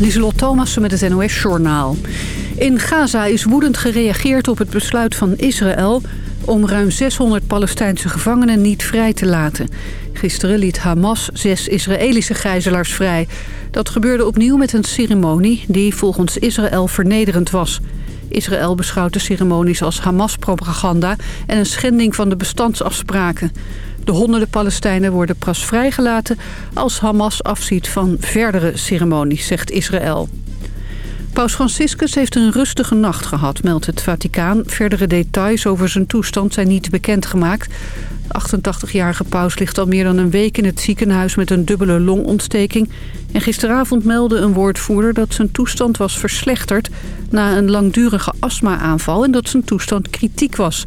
Lieselot Thomassen met het NOS-journaal. In Gaza is woedend gereageerd op het besluit van Israël... om ruim 600 Palestijnse gevangenen niet vrij te laten. Gisteren liet Hamas zes Israëlische gijzelaars vrij. Dat gebeurde opnieuw met een ceremonie die volgens Israël vernederend was. Israël beschouwt de ceremonies als Hamas-propaganda... en een schending van de bestandsafspraken. De honderden Palestijnen worden pas vrijgelaten als Hamas afziet van verdere ceremonies, zegt Israël. Paus Franciscus heeft een rustige nacht gehad, meldt het Vaticaan. Verdere details over zijn toestand zijn niet bekendgemaakt. De 88-jarige paus ligt al meer dan een week in het ziekenhuis met een dubbele longontsteking. En gisteravond meldde een woordvoerder dat zijn toestand was verslechterd... na een langdurige astma-aanval en dat zijn toestand kritiek was...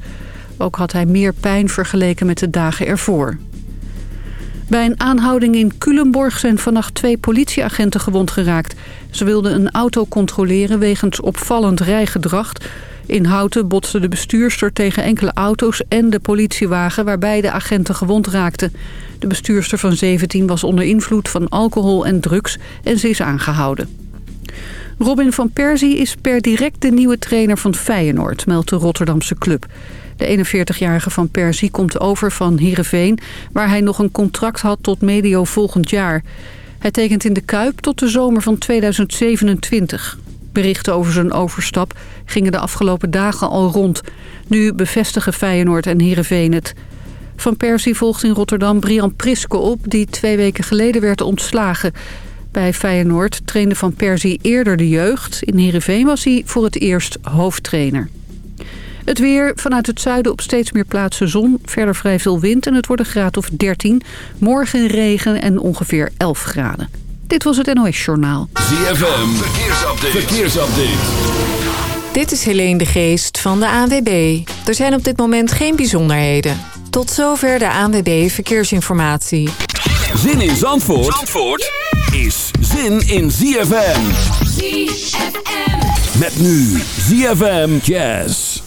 Ook had hij meer pijn vergeleken met de dagen ervoor. Bij een aanhouding in Culemborg zijn vannacht twee politieagenten gewond geraakt. Ze wilden een auto controleren wegens opvallend rijgedrag. In Houten botste de bestuurster tegen enkele auto's en de politiewagen... waarbij de agenten gewond raakten. De bestuurster van 17 was onder invloed van alcohol en drugs en ze is aangehouden. Robin van Persie is per direct de nieuwe trainer van Feyenoord, meldt de Rotterdamse club. De 41-jarige Van Persie komt over van Heerenveen... waar hij nog een contract had tot medio volgend jaar. Hij tekent in de Kuip tot de zomer van 2027. Berichten over zijn overstap gingen de afgelopen dagen al rond. Nu bevestigen Feyenoord en Heerenveen het. Van Persie volgt in Rotterdam Brian Priske op... die twee weken geleden werd ontslagen... Bij Feyenoord trainde Van Persie eerder de jeugd. In Heerenveen was hij voor het eerst hoofdtrainer. Het weer vanuit het zuiden op steeds meer plaatsen zon. Verder vrij veel wind en het wordt een graad of 13. Morgen regen en ongeveer 11 graden. Dit was het NOS Journaal. ZFM, verkeersupdate. verkeersupdate. Dit is Helene de Geest van de ANWB. Er zijn op dit moment geen bijzonderheden. Tot zover de ANWB Verkeersinformatie. Zin in Zandvoort, Zandvoort is zin in ZFM. ZFM. Met nu ZFM Jazz.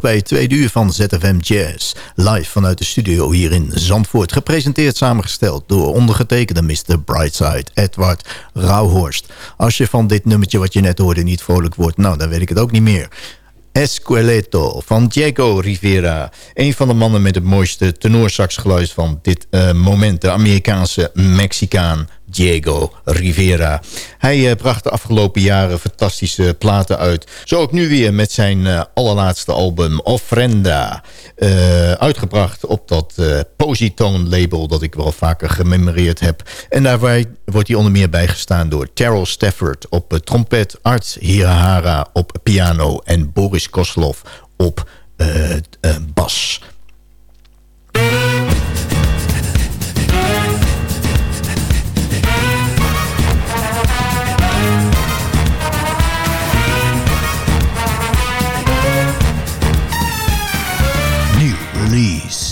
Bij het tweede uur van ZFM Jazz. Live vanuit de studio hier in Zandvoort. Gepresenteerd samengesteld door ondergetekende Mr. Brightside, Edward Rauhorst. Als je van dit nummertje wat je net hoorde niet vrolijk wordt... nou, dan weet ik het ook niet meer. Esqueleto van Diego Rivera. Een van de mannen met het mooiste tenorsaxgeluid van dit uh, moment. De Amerikaanse Mexicaan Diego Rivera. Hij uh, bracht de afgelopen jaren fantastische platen uit. Zo ook nu weer met zijn uh, allerlaatste album Ofrenda. uitgebracht op dat Positone label dat ik wel vaker gememoreerd heb. En daarbij wordt hij onder meer bijgestaan door Terrell Stafford op trompet... Art Hirahara op piano en Boris Koslov op bas. please.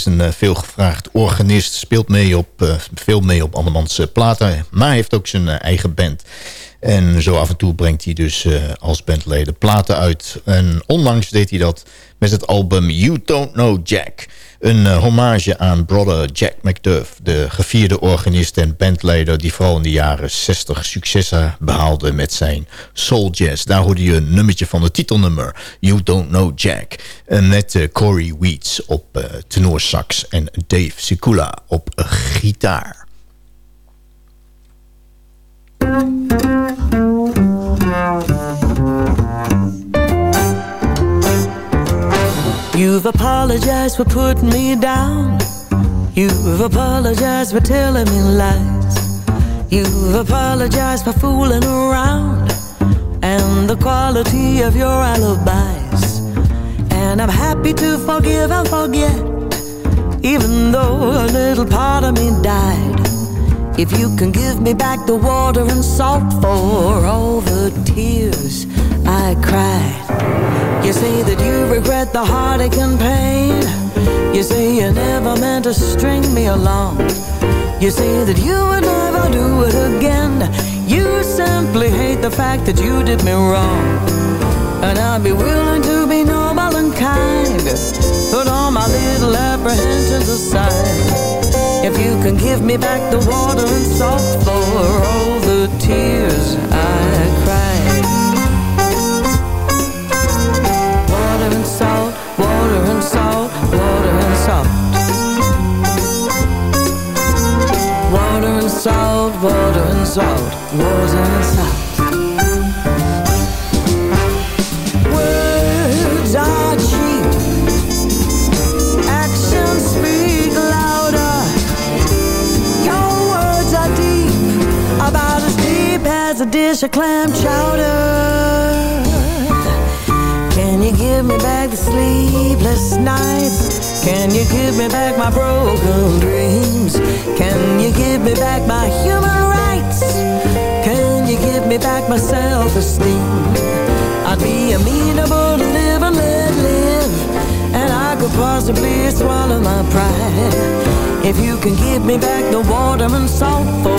Is een uh, veelgevraagd organist. Speelt mee op, uh, veel mee op andermans uh, platen. Maar heeft ook zijn eigen band. En zo af en toe brengt hij dus als bandleden platen uit. En onlangs deed hij dat met het album You Don't Know Jack. Een uh, hommage aan brother Jack McDuff, de gevierde organist en bandleider... die vooral in de jaren 60 successen behaalde met zijn soul jazz. Daar hoorde je een nummertje van het titelnummer, You Don't Know Jack. En met uh, Corey Weeds op uh, tenorsax en Dave Sikula op gitaar. You've apologized for putting me down. You've apologized for telling me lies. You've apologized for fooling around and the quality of your alibis. And I'm happy to forgive and forget, even though a little part of me died. If you can give me back the water and salt for all the tears I cried. You say that you regret the heartache and pain. You say you never meant to string me along. You say that you would never do it again. You simply hate the fact that you did me wrong. And I'd be willing to be noble and kind. Put all my little apprehensions aside. If you can give me back the water and salt for all the tears I cried. Water and salt, water and salt, water and salt. Water and salt, water and salt, water and salt. Of clam chowder. Can you give me back the sleepless nights? Can you give me back my broken dreams? Can you give me back my human rights? Can you give me back my self-esteem? I'd be amenable to live and let live could possibly swallow my pride. If you can give me back the water and salt For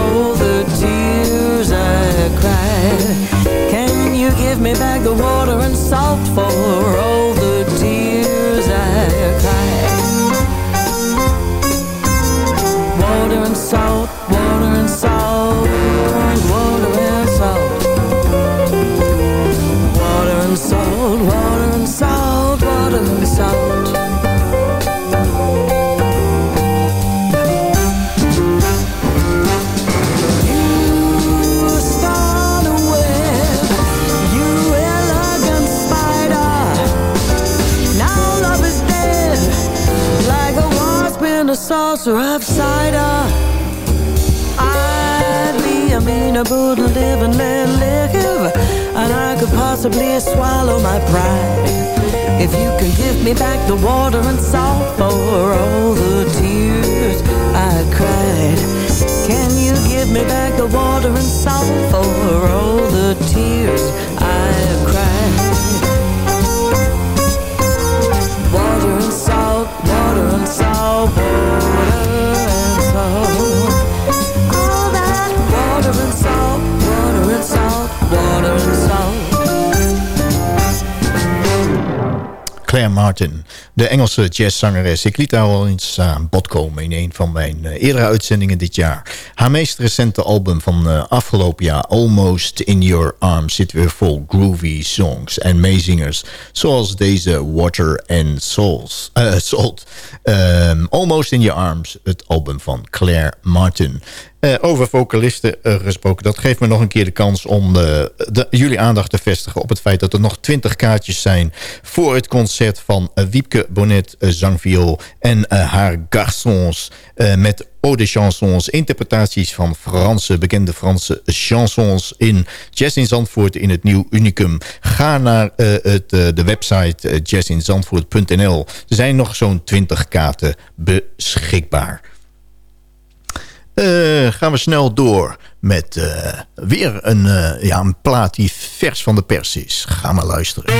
all the tears I cried. Can you give me back the water and salt For all the tears I cried? Water and salt, saucer of cider. I'd be amenable to live and let live And I could possibly swallow my pride. If you could give me back the water and salt For all the tears I cried Can you give me back the water and salt For all the tears Claire Martin, de Engelse jazzzangeres. Ik liet haar al eens aan bod komen in een van mijn uh, eerdere uitzendingen dit jaar. Haar meest recente album van uh, afgelopen jaar, Almost in Your Arms, zit weer vol groovy songs en meezingers. Zoals deze Water and Souls, uh, Salt. Um, Almost in Your Arms, het album van Claire Martin. Uh, over vocalisten uh, gesproken. Dat geeft me nog een keer de kans om de, de, jullie aandacht te vestigen... op het feit dat er nog twintig kaartjes zijn... voor het concert van Wiepke Bonnet, zangviool... en haar garçons met eau de chansons... interpretaties van Franse, bekende Franse chansons... in Jazz in Zandvoort in het Nieuw Unicum. Ga naar het, de website jazzinzandvoort.nl. Er zijn nog zo'n twintig kaarten beschikbaar. Eh, gaan we snel door met eh, weer een, eh, ja, een plaat die vers van de pers is. Ga maar luisteren.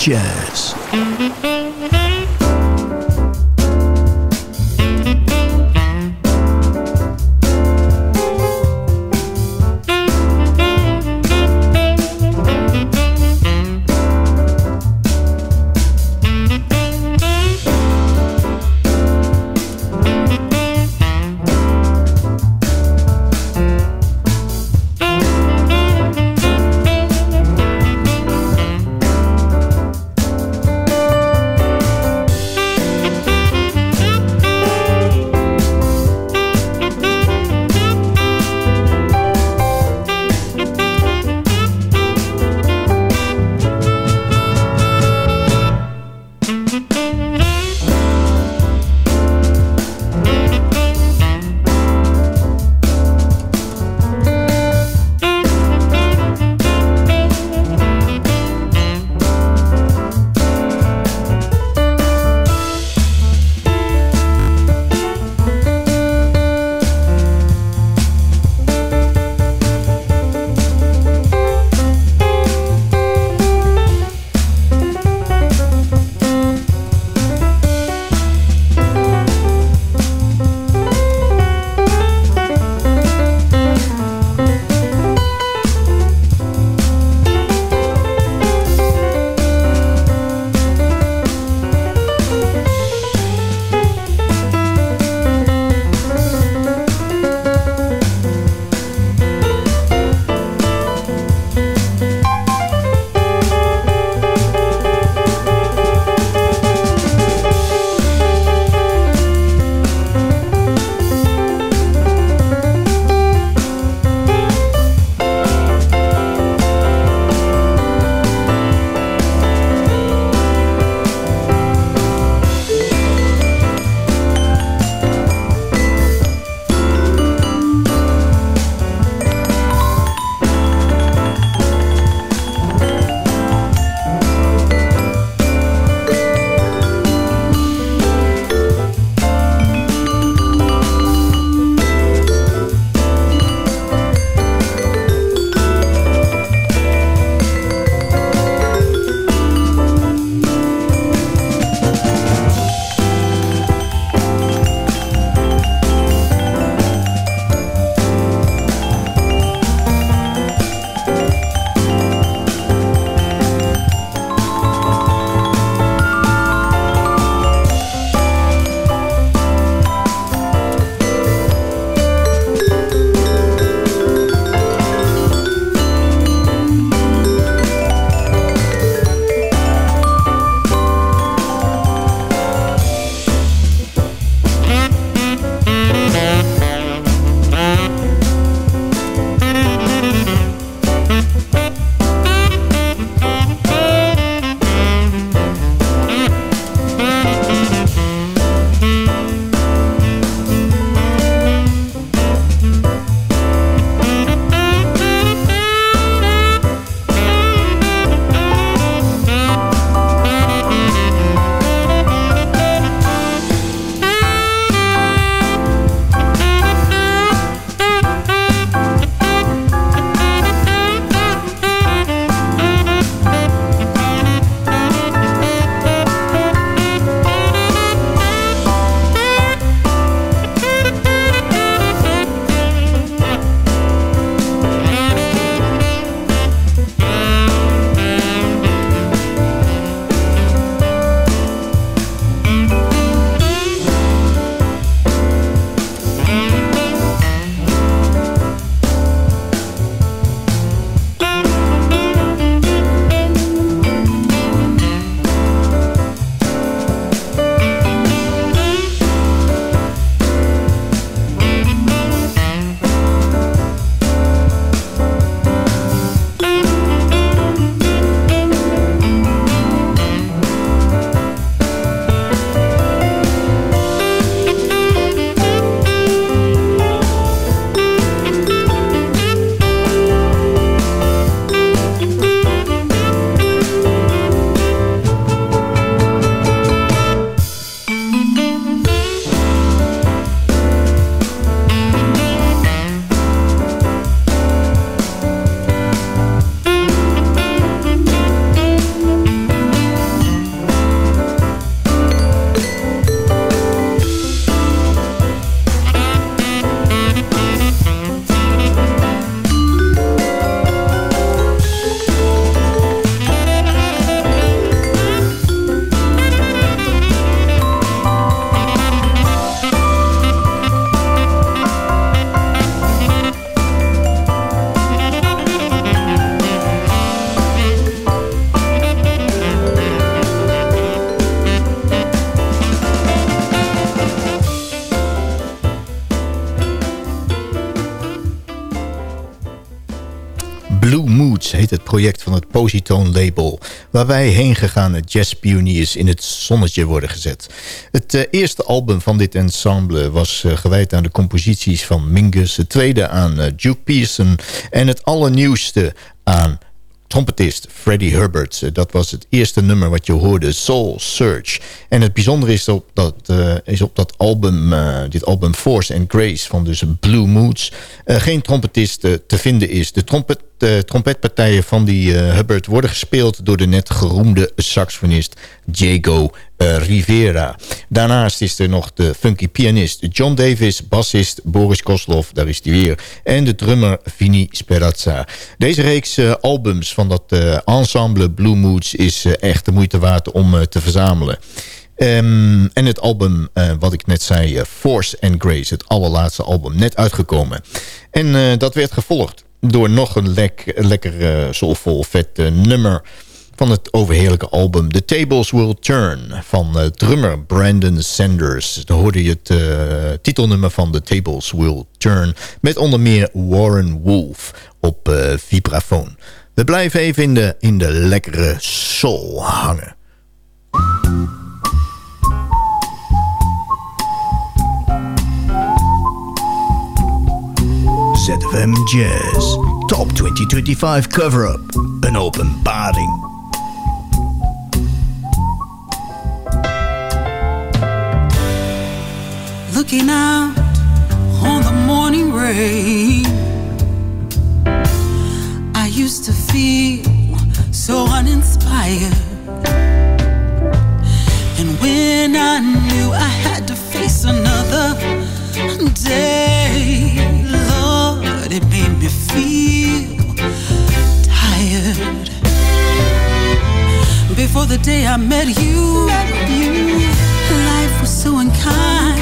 Jazz. Het project van het Positone label... waarbij heen gegaane jazzpioniers in het zonnetje worden gezet. Het uh, eerste album van dit ensemble was uh, gewijd aan de composities van Mingus... het tweede aan uh, Duke Pearson en het allernieuwste aan trompetist Freddie Herbert. Eh, dat was het eerste nummer wat je hoorde, Soul Search. En het bijzondere is op dat, is op dat album, dit album Force and Grace van dus Blue Moods... Geen trompetist te vinden is. De trompet de trompetpartijen van die uh, Hubbard worden gespeeld door de net geroemde saxofonist Diego uh, Rivera. Daarnaast is er nog de funky pianist John Davis, bassist Boris Koslov, daar is hij weer, en de drummer Vini Sperazza. Deze reeks uh, albums van dat ensemble Blue Moods is echt de moeite waard om te verzamelen. Um, en het album, wat ik net zei, Force and Grace. Het allerlaatste album, net uitgekomen. En dat werd gevolgd door nog een lek, lekker uh, soulvol vet uh, nummer van het overheerlijke album The Tables Will Turn van uh, drummer Brandon Sanders. Dan hoorde je het titelnummer van The Tables Will Turn met onder meer Warren Wolf op vibrafoon. We blijven even in de, in de lekkere soul hangen. ZFM Jazz Top 2025 cover-up. An Open openbaring. Looking out on the morning rain I used to feel so uninspired And when I knew I had to face another day feel tired. Before the day I met you, life was so unkind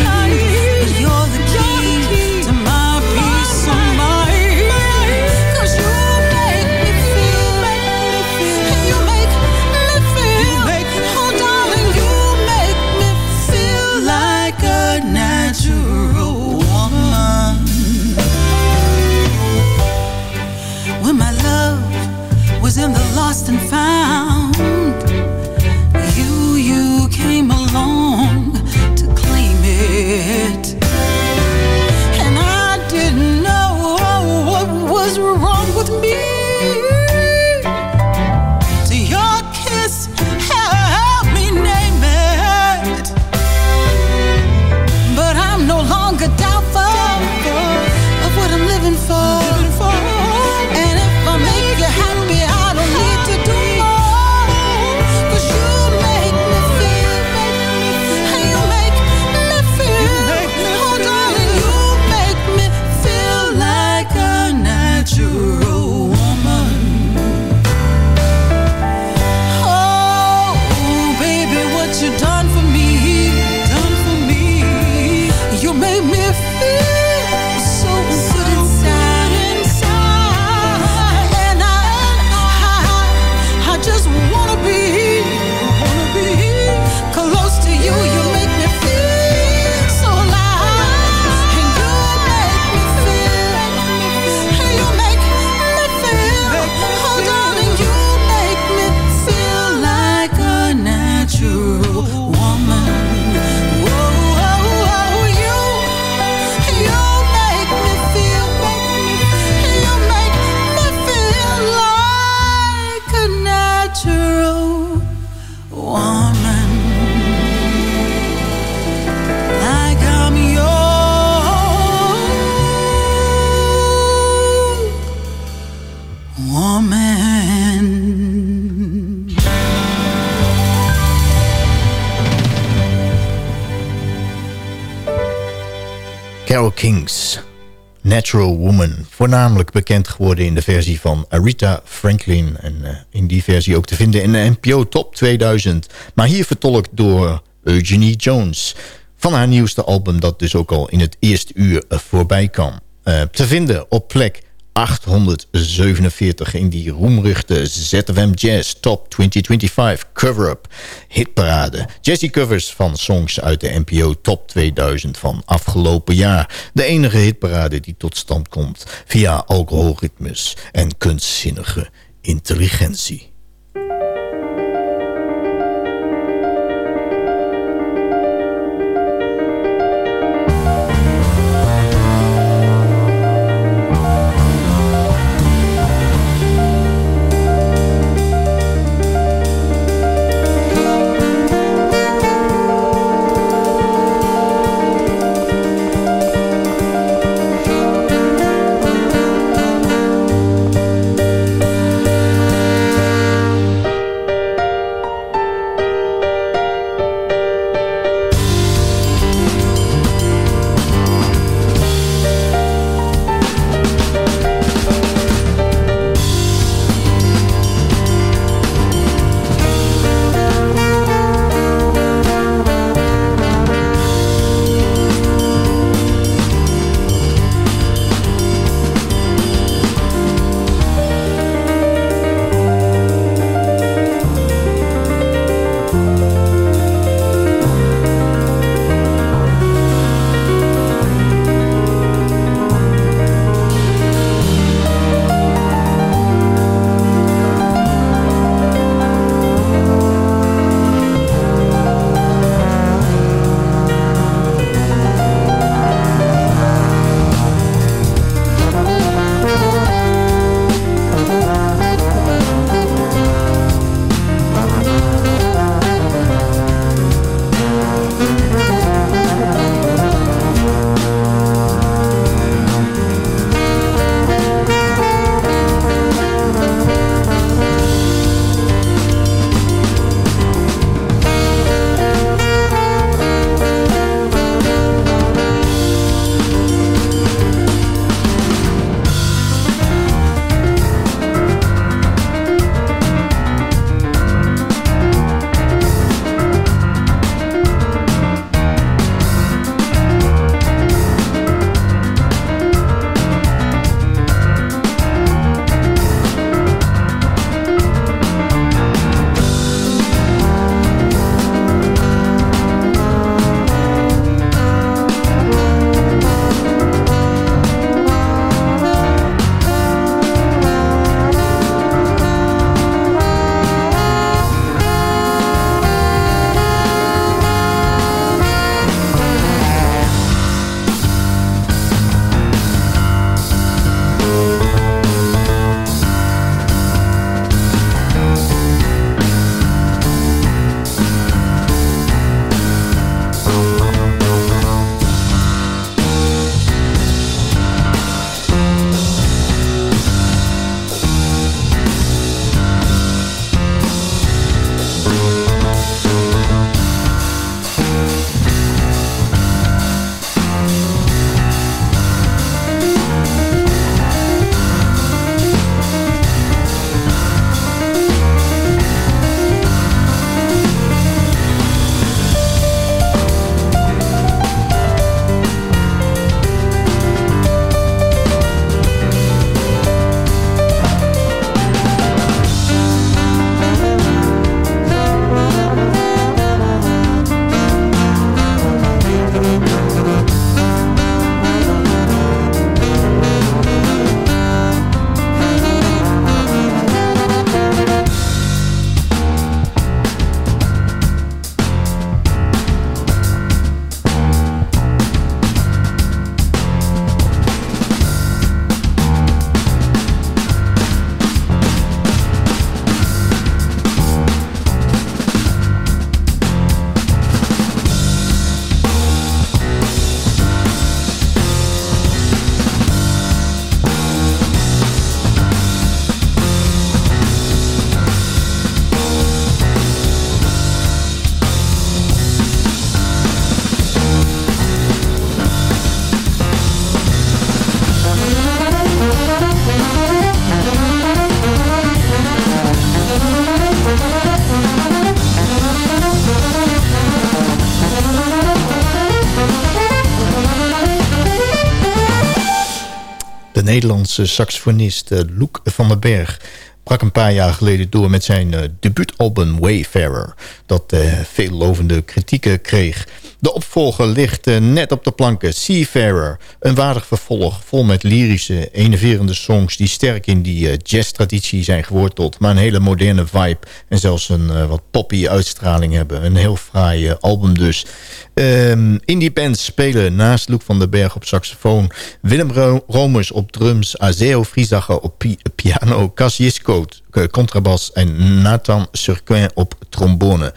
Natural Woman. Voornamelijk bekend geworden in de versie van Aretha Franklin. En uh, in die versie ook te vinden in de NPO Top 2000. Maar hier vertolkt door Eugenie Jones. Van haar nieuwste album dat dus ook al in het eerste uur uh, voorbij kwam. Uh, te vinden op plek 847 in die roemruchte ZFM Jazz Top 2025 cover-up hitparade. Jazzy covers van songs uit de NPO Top 2000 van afgelopen jaar. De enige hitparade die tot stand komt via alcoholritmes en kunstzinnige intelligentie. Nederlandse saxofonist uh, Loek van den Berg brak een paar jaar geleden door met zijn uh, debuutalbum Wayfarer. Dat uh, veellovende kritieken kreeg. De opvolger ligt eh, net op de planken. Seafarer, een waardig vervolg vol met lyrische, enerverende songs... die sterk in die uh, jazz-traditie zijn geworteld... maar een hele moderne vibe en zelfs een uh, wat poppy uitstraling hebben. Een heel fraai album dus. Um, indie spelen naast Luc van den Berg op saxofoon... Willem Ro Romers op drums, Azeo Friesacher op pi piano... Cassius Coat, contrabas en Nathan Surquin op trombone.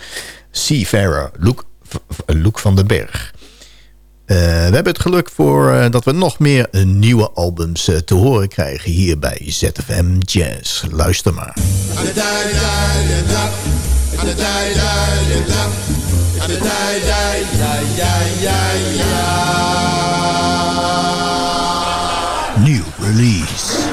Seafarer, Luc, Luc van den Berg. Uh, we hebben het geluk voor uh, dat we nog meer nieuwe albums te horen krijgen hier bij ZFM Jazz. Luister maar. New release.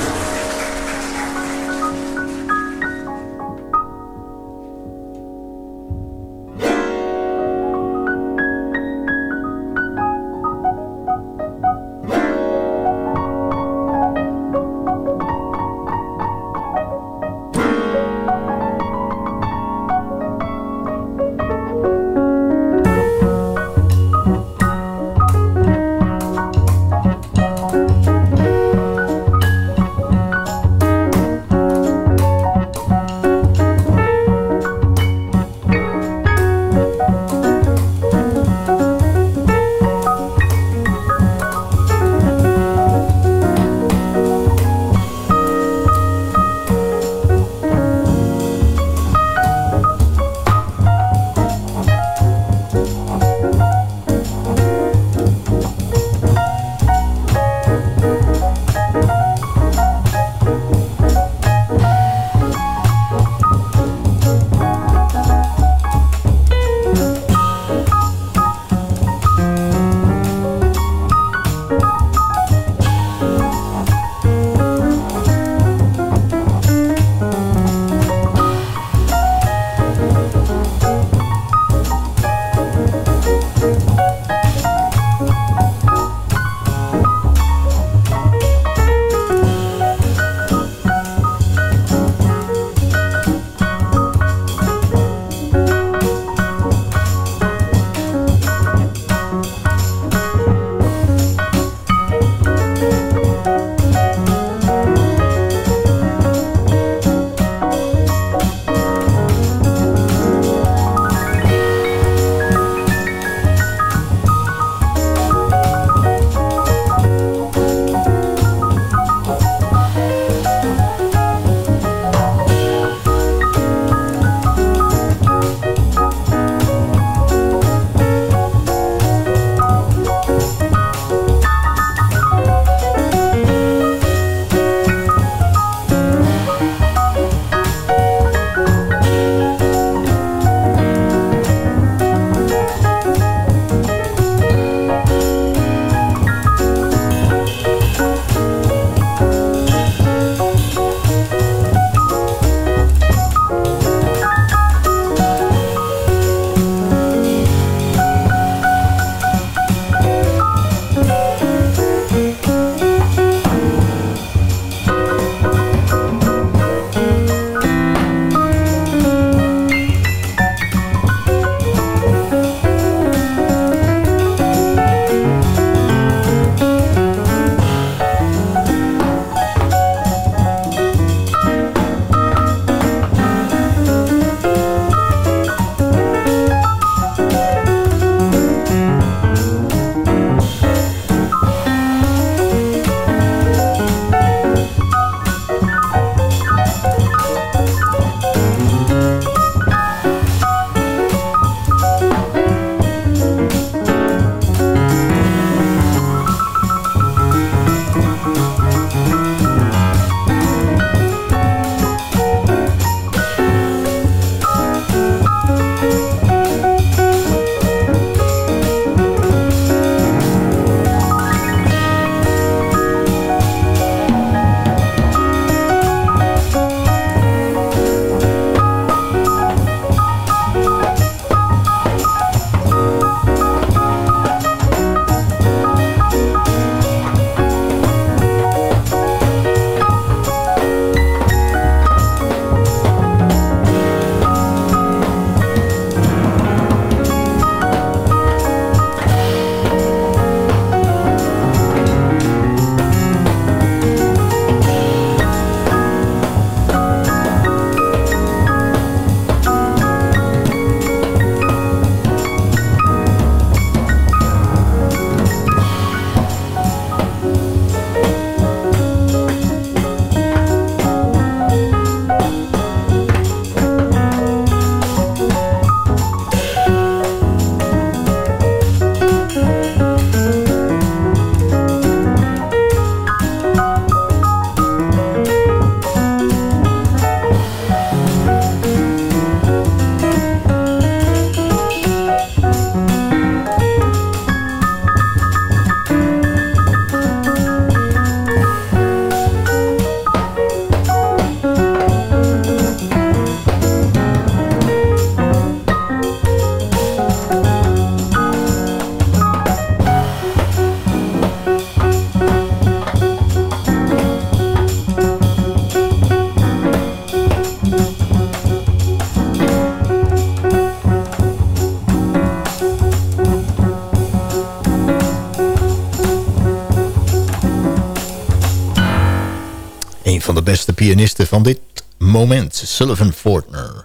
Pianisten van dit moment, Sullivan Fortner.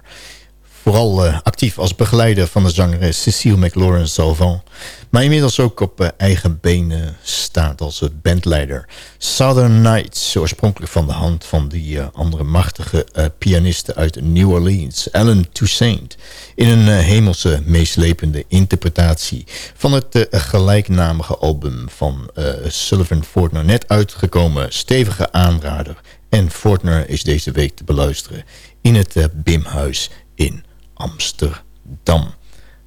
Vooral uh, actief als begeleider van de zangeres Cecile McLaurin Salvant. Maar inmiddels ook op uh, eigen benen staat als bandleider. Southern Nights, oorspronkelijk van de hand van die andere machtige pianiste uit New Orleans, Alan Toussaint. In een hemelse, meeslepende interpretatie van het gelijknamige album van Sullivan Fortner. Net uitgekomen, stevige aanrader. En Fortner is deze week te beluisteren in het Bimhuis in Amsterdam.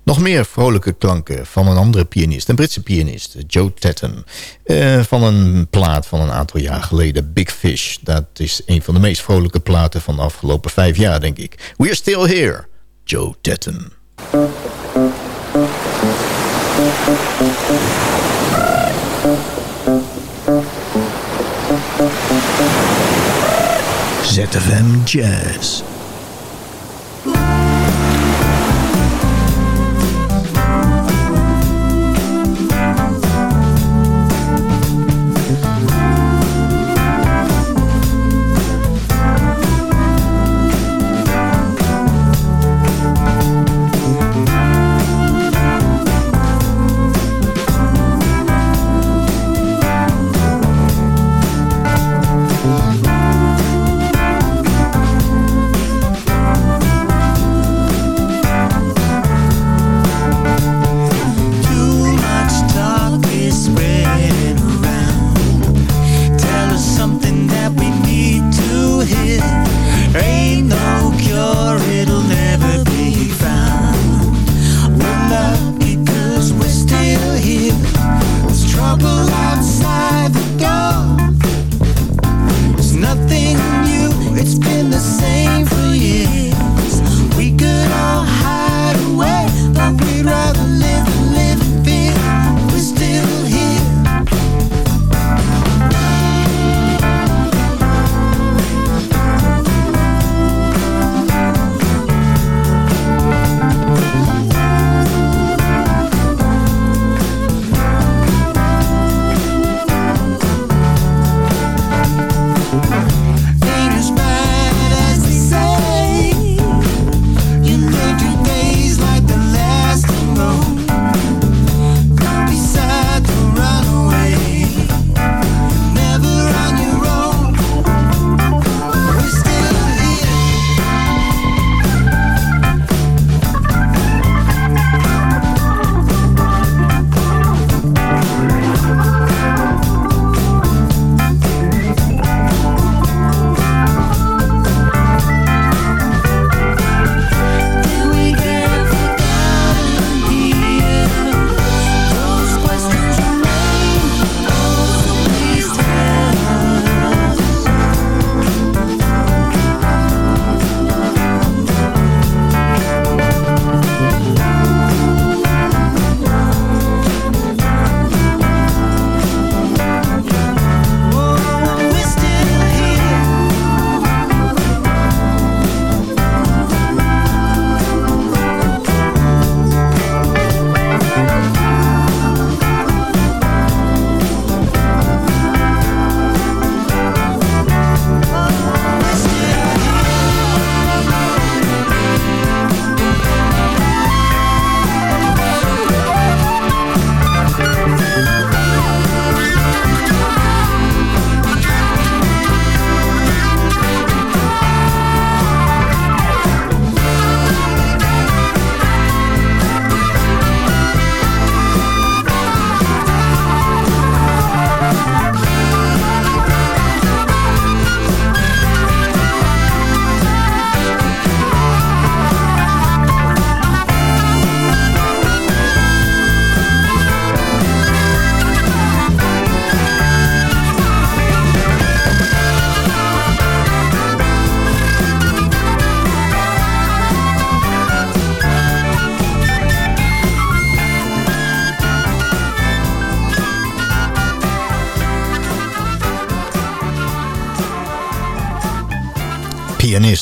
Nog meer vrolijke klanken van een andere pianist, een Britse pianist, Joe Tatten. Uh, van een plaat van een aantal jaar geleden, Big Fish. Dat is een van de meest vrolijke platen van de afgelopen vijf jaar, denk ik. We're still here, Joe Tatten. ZFM Jazz.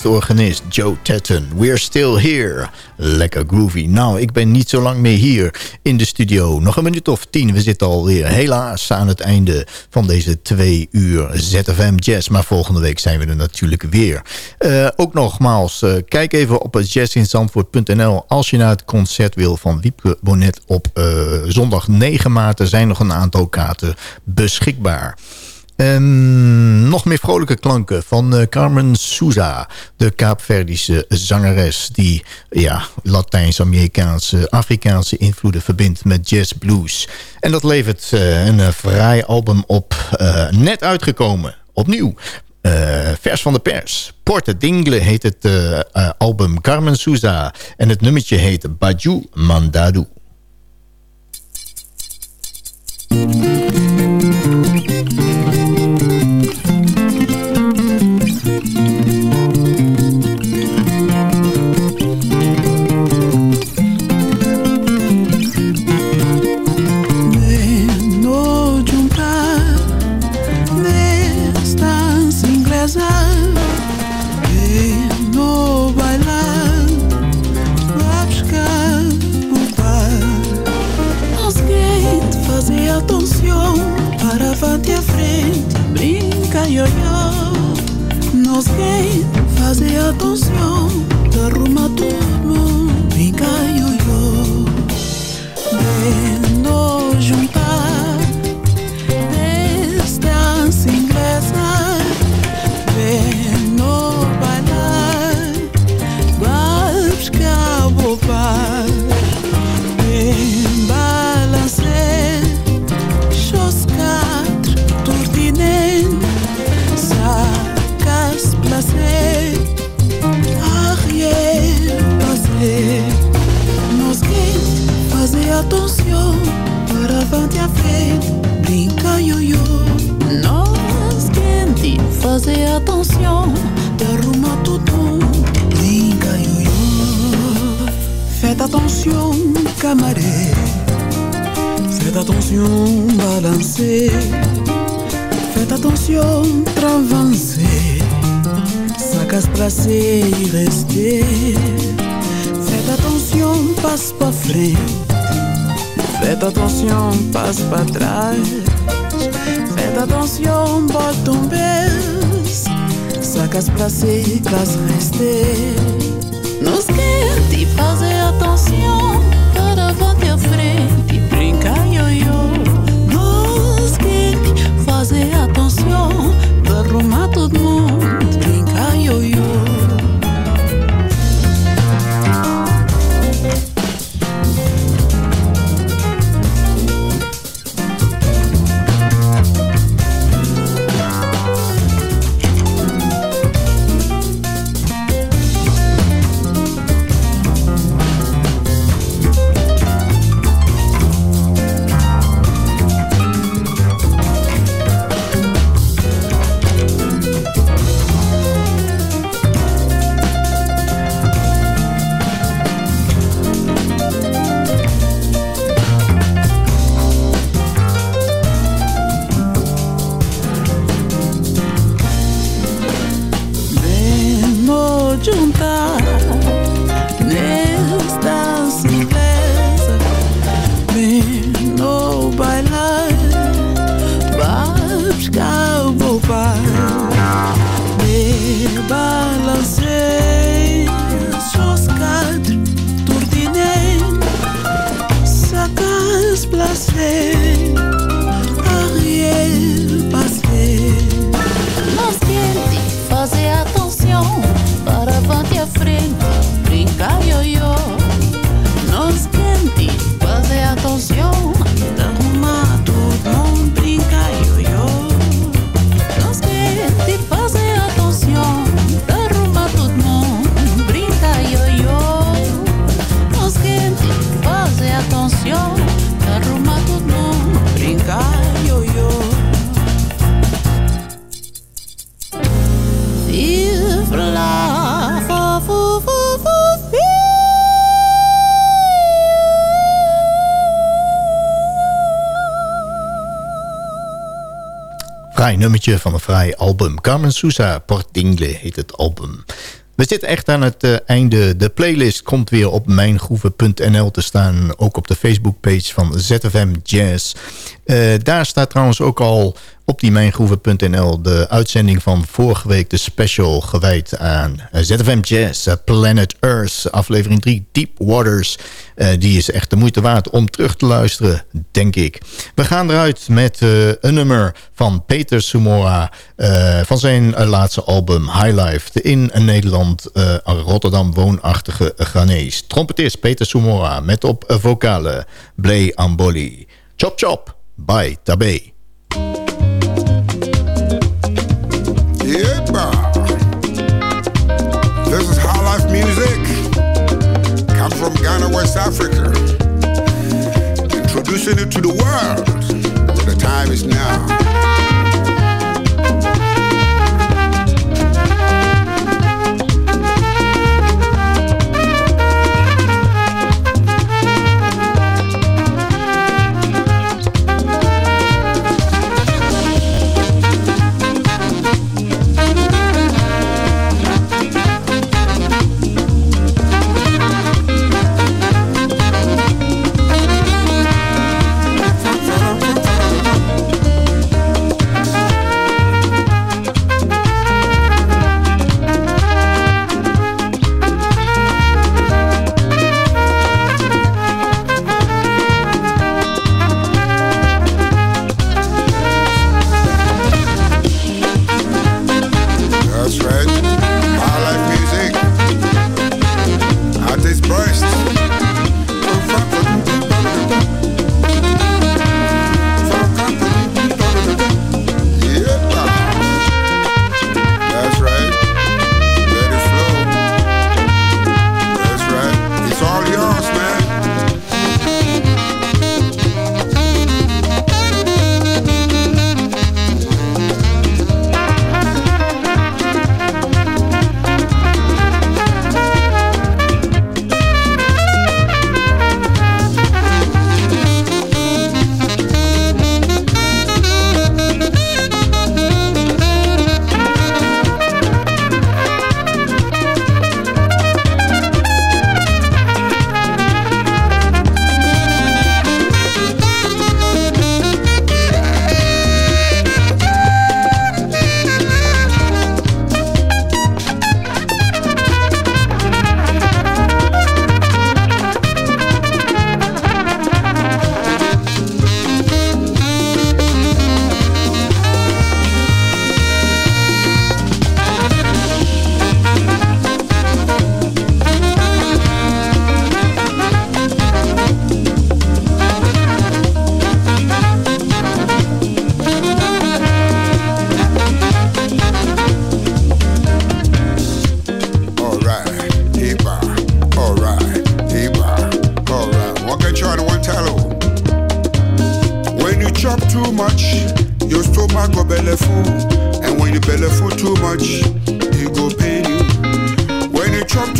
Pianist, organist Joe Tatton. We're still here. Lekker groovy. Nou, ik ben niet zo lang meer hier in de studio. Nog een minuut of tien. We zitten alweer helaas aan het einde van deze twee uur ZFM Jazz. Maar volgende week zijn we er natuurlijk weer. Uh, ook nogmaals, uh, kijk even op jazzinzandvoort.nl als je naar het concert wil van Wiepke Bonnet op uh, zondag 9 maart. Er zijn nog een aantal kaarten beschikbaar. Nog meer vrolijke klanken van uh, Carmen Souza. De Kaapverdische zangeres die ja, Latijns-Amerikaanse, Afrikaanse invloeden verbindt met jazz blues. En dat levert uh, een vrij album op, net uitgekomen. Opnieuw. vers van de pers. Porte Dingle heet het album Carmen Souza. En het nummertje heet Baju Mandadu. Fraai nummertje van een fraai album. Carmen Sousa, Portingle heet het album. We zitten echt aan het uh, einde. De playlist komt weer op mijngroeven.nl te staan. Ook op de Facebookpage van ZFM Jazz. Uh, daar staat trouwens ook al op die mijngroeven.nl de uitzending van vorige week. De special gewijd aan uh, ZFM Jazz, Planet Earth. Aflevering 3, Deep Waters. die is echt de moeite waard om terug te luisteren, denk ik. We gaan eruit met een nummer van Peter Sumora. van zijn laatste album High Life. In Nederland, Rotterdam woonachtige Ghanese. Trompetist Peter Sumora met op vocale Blay Amboli. Chop chop! By. Yeah, this is High Life music. Come from Ghana, West Africa. Introducing it to the world. The time is now.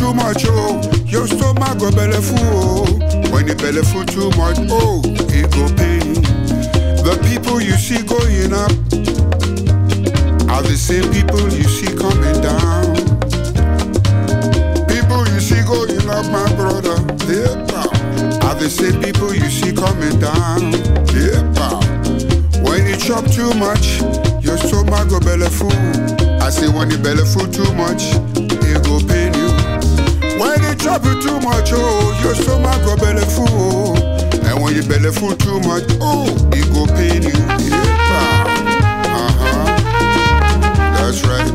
too much, oh. Your stomach go belly full, oh. When you belly full too much, oh, it go pain. The people you see going up are the same people you see coming down. People you see going up, my brother, yeah, pow. Are the same people you see coming down, yeah, pow. When you chop too much, your stomach go belly full. I say when you belly full too much. trouble too much, oh. Your stomach go belleful, oh. And when you belleful too much, oh, it go pain you. Yeah, uh huh. That's right.